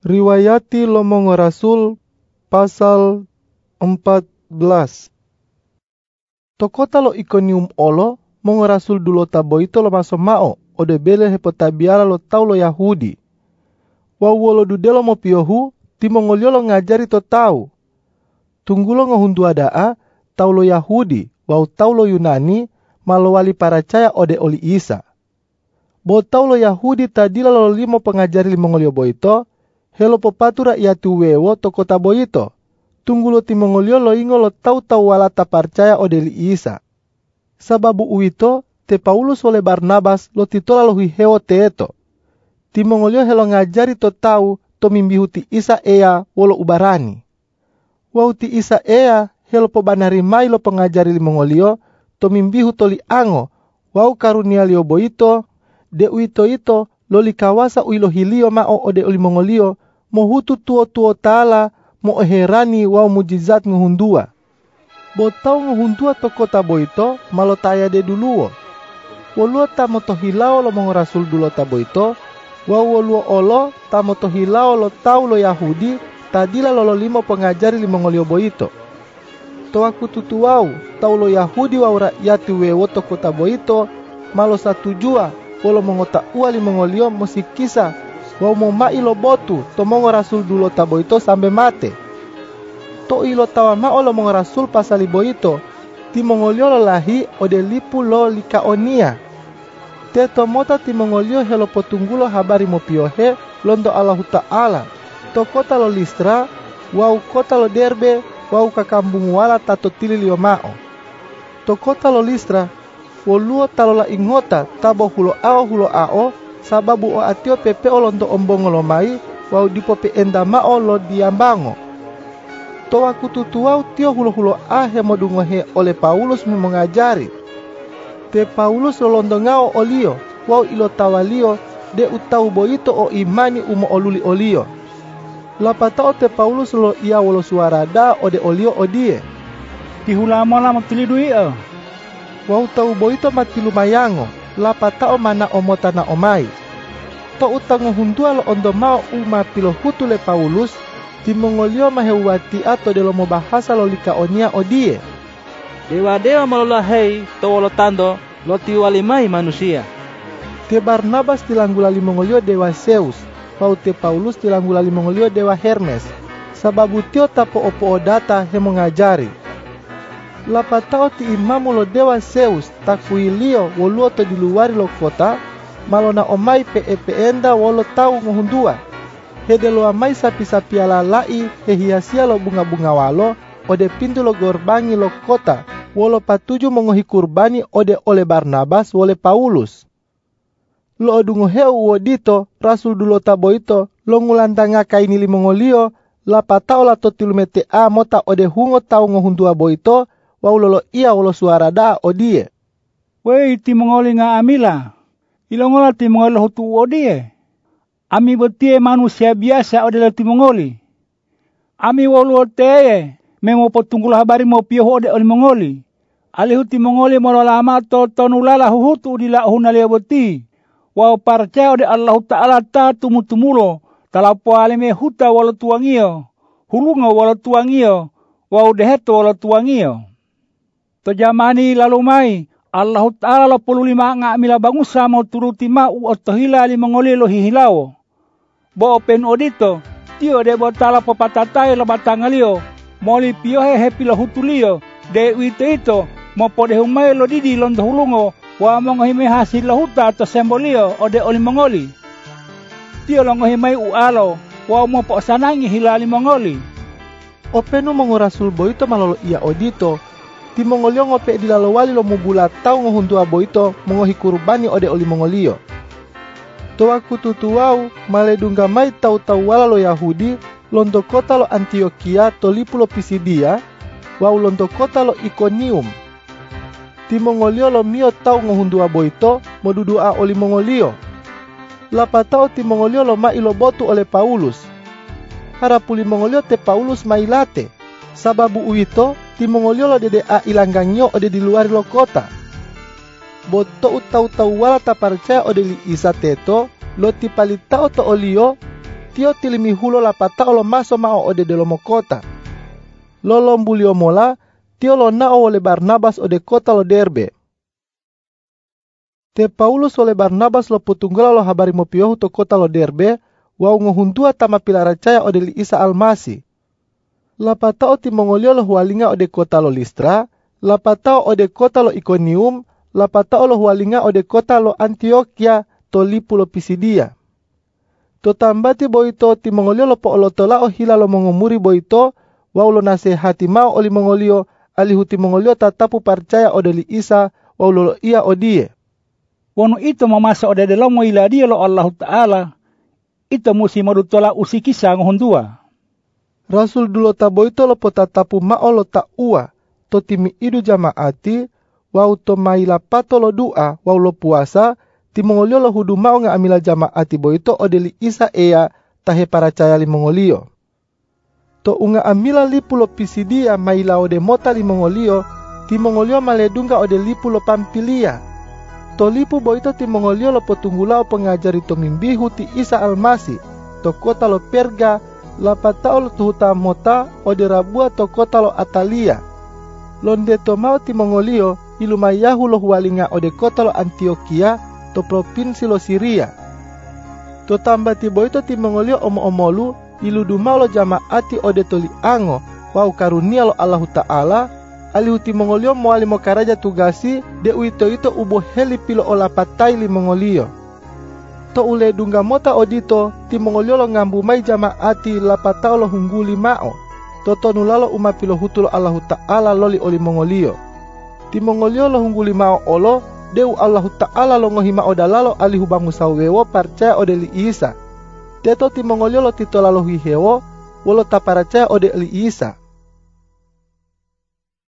Riwayati Lomongo Rasul pasal 14 Tokota lo ikonium olo mongo rasul dulo tabo ito lo maso mao ode bele hepotabiala lo tau lo Yahudi. Wawolo dudelo mo piohu timongolio lo ngajari to tau. Tunggulo ngohundu adaa tau lo Yahudi wau tau lo Yunani malo wali paracaya ode oli Isa. Bo tau lo Yahudi tadila lo limo pengajari limongolio boito helo popatura ia tuwewo to kota boito. Tunggulo timongolio lo ingo lo tau tau wala ta percaya odeli Isa. Sababu uito te Paulus oleh Barnabas lo titola lo hihewo teeto. Timongolio helo ngajari to tau to mimbihu ti Isa ea wolo ubarani. Wau ti Isa ea helo pobanari mai lo pengajari limongolio to mimbihu toli ango wau karunia lio boito de uito ito loli kawasa uilo hilio mao ode ulimongolio mo hutu tuo tuo tala mo herani wau mujizat nguhundua. Bo tau nguhundua kota boito malo taya de duluo. Woluo tamo to hilao lo mongo rasul dulo boito, wau woluo olo tamo to hilao lo tau lo Yahudi tadila lolo limo pengajari limongolio boito. To aku tutu wau tau lo Yahudi wau rakyati wewo kota boito malo satu jua wolo mongota ua limongolio musikisa wau mo mai lo botu to mongo rasul dulo tabo ito sambe mate. To ilo tawa ma lo mongo rasul pasali boito ti mongolio lo lahi ode lipu lo likaonia. Te to mota ti mongolio helo potunggulo habari mo piohe londo Allahu Ta'ala. To kota lo Listra, wau kota lo Derbe, wau kakambung wala tato tili lio mao. To kota lo Listra, woluo talola ingota tabo hulo ao hulo ao sababu o atio pepe o londo ombongo lo mai pe enda mao lo diambango. To aku tutuau tio hulo hulo a he modungo he oleh Paulus me mengajari. Te Paulus lo londo ngao olio wau ilo tawalio de utau boito o imani umo oluli olio. Lapatao te Paulus lo ia wolo suara da ode olio odie. Tihulamo lamo tilidui o. Wau tau boito mati lumayango lapatao mana omota na omai. To utang hundua lo ondo mao uma pilo hutu le Paulus, timongolio mahewati ato de lo mo bahasa lo likaonia odie. Dewa-dewa malola hei to lo tando lo tiwalimai manusia. Te Barnabas tilanggulali mongolio dewa Zeus, pau te Paulus tilanggulali mongolio dewa Hermes. Sababu tio tapo opo odata he mengajari. Lapatao ti imamu lo dewa Zeus takuilio woluo to di luari lo kota, malona omai pe epeenda wolo tau ngohundua. Hede lo amai sapi-sapi he hiasia lo bunga-bunga walo, ode pintu lo gorbangi lo kota, wolo patuju mongohi kurbani ode oleh Barnabas wole Paulus. Lo odungo heu wodito, rasul dulo tabo ito, lo ngulantanga kaini limongolio, lapatao la totilumete a mota ode hungo tau ngohundua boito, wau lolo ia wolo suara da odie. Wei timongoli nga amila. Ilongola timongoli hutu odie. Ami betie manusia biasa ode timongoli. Ami wolu teye memo potunggulo habari mo pio ode oli mongoli. Alihu timongoli molo lama to tonulala huhutu dila hunale beti. Wau parcaya ode Allah Ta'ala ta tumutumulo. Talapo alime huta walo tuangio. Hulunga walo tuangio. Wau deheto walo tuangio. To jamani lalu mai Allah Ta'ala lo puluh lima nga mila bangusa mau turuti ma u otohila li mengoli lo hihilao. Bo open odito, tio de bo tala po patatai lo batangalio, moli pio he hepi lo hutulio, de wito ito, pode humai lo didi londo hulungo, wa mongo hime hasil lo huta to sembolio o de oli mongoli. Tio longo himai u alo, wa mo po sanangi hilali mongoli. Openu mongo rasul boito malolo ia odito, ti mongolio ngope di lalowali lo mubula tau ngohundua boito mongohi kurbani ode oli mongolio. To aku tutuau male dungga mai tau tau wala lo Yahudi londo kota lo Antioquia to lipu lo Pisidia wau londo kota lo Iconium. Ti mongolio lo mio tau ngohundua boito modudua oli mongolio. Lapatao ti mongolio lo mai lo botu oleh Paulus. Harapuli mongolio te Paulus mailate. Sababu uito ti mongolio lo dede a ilanggangyo ode di luar lo kota. Boto utau tau wala ta percaya ode li isa teto lo ti palitao to olio tio tilimi hulo lapata olo maso mao ode delomo kota. Lolo mbulio mola, tio lo nao ole Barnabas ode kota lo derbe. Te Paulus ole Barnabas lo putunggala lo habari mo piohu to kota lo derbe, wau ngohuntua tama pilaracaya ode li Isa Almasi. Lapatao ti mongolio lo hualinga ode kota lo Listra, lapatao ode kota lo Iconium, lapatao lo hualinga ode kota lo Antioquia to lipu lo Pisidia. To tambati boito ti mongolio lo po tola o hila lo mongomuri boito, wau lo nasehati mau oli mongolio, alihuti mongolio tatapu percaya ode li Isa, wau lo ia odie. Wano ito mamasa ode delamo ila dia lo Allah Ta'ala, ito musi madutola usikisa ngohondua. Rasul dulo tabo ito lo potatapu mao lo ta ua, to timi idu jamaati, wau to maila pato lo dua, wau lo puasa, ti mongolio lo hudu mao nga amila jamaati bo ito odeli isa ea tahe para caya li mongolio. To unga amila lipu lo pisidia maila ode mota li mongolio, ti mongolio maledunga ode lipu lo pampilia. To lipu bo ito ti mongolio lo potunggulao pengajari to mimbihu ti isa almasi, to kota lo perga, lapatao lo tuhuta mota o dirabua to kota lo Atalia. Londe to mau ti Mongolio ilumayahu lo hualinga o de kota lo Antioquia to provinsi lo Siria. To tamba ti Mongolio omo-omolu iludumau lo jamaati o de toli ango wau karunia lo Allahu Ta'ala alihu ti Mongolio moali mo karaja tugasi de uito ito ubo heli pilo o lapatai li Mongolio to ule dunga mota odito ti mongoliolo ngambu mai jamaati lapatao lo hungguli mao. To tonu lalo umapilo hutulo Allahu Ta'ala loli oli mongolio. Ti mongolio lo hungguli mao olo deu Allahu Ta'ala lo ngohi mao dalalo alihu bangu sawewo percaya ode li Isa. Teto ti mongolio lo tito lalo hihewo wolo ta percaya ode li Isa